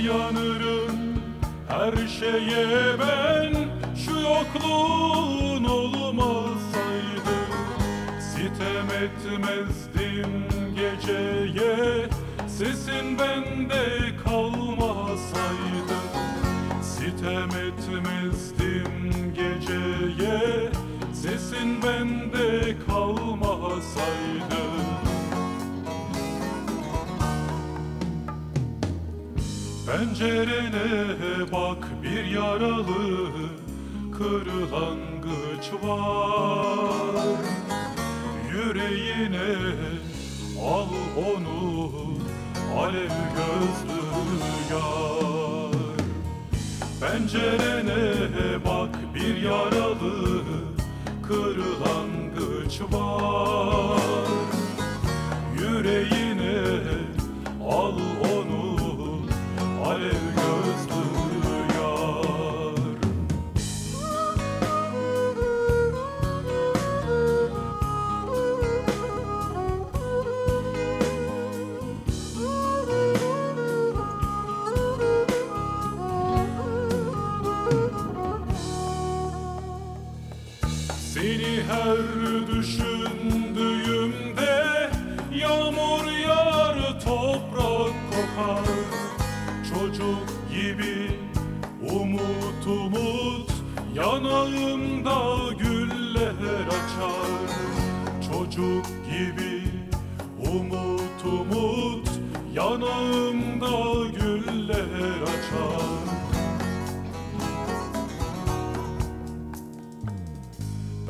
Dayanırım her şeye ben Şu yokluğun olmasaydı Sitem etmezdim geceye. Sesin bende kalmasaydı Sitem etmezdim geceye. Sesin bende kalmasaydı Pencerene bak bir yaralı kırlangıç var. Yüreğine al onu alev gözlü yar. Pencerene bak bir yaralı kırlangıç var Seni her düşündüğümde Yağmur yağar toprak kokar. Çocuk gibi umut umut Yanağımda güller açar. Çocuk gibi umut umut Yanağımda güller açar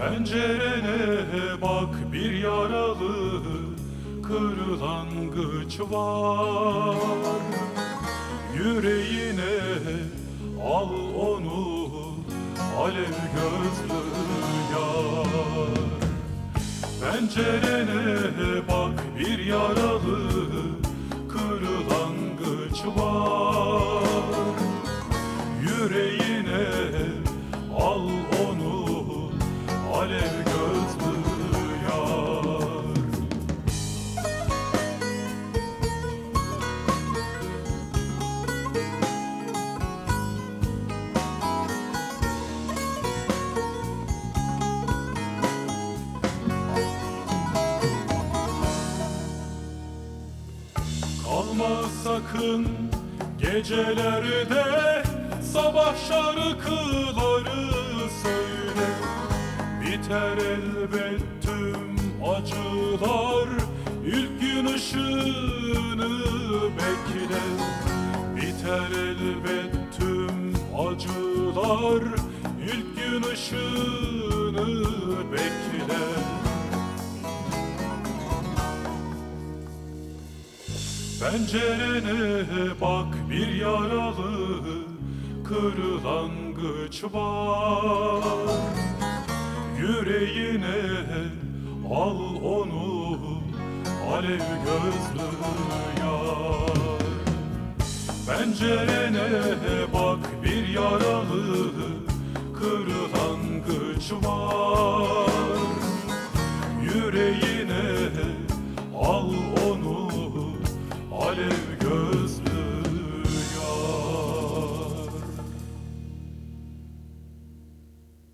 Pencerene bak bir yaralı kırlangıç var. Yüreğine al onu alev gözlü yar. Pencerene bak sakın gecelerde Sabah şarkıları söyle. Biter elbet tüm acılar İlk gün ışığını bekle. Biter elbet tüm acılar İlk gün ışığını bekle Pencerene bak bir yaralı kırlangıç var. Yüreğine al onu alev gözlü yar. Pencerene bak bir yaralı alev göz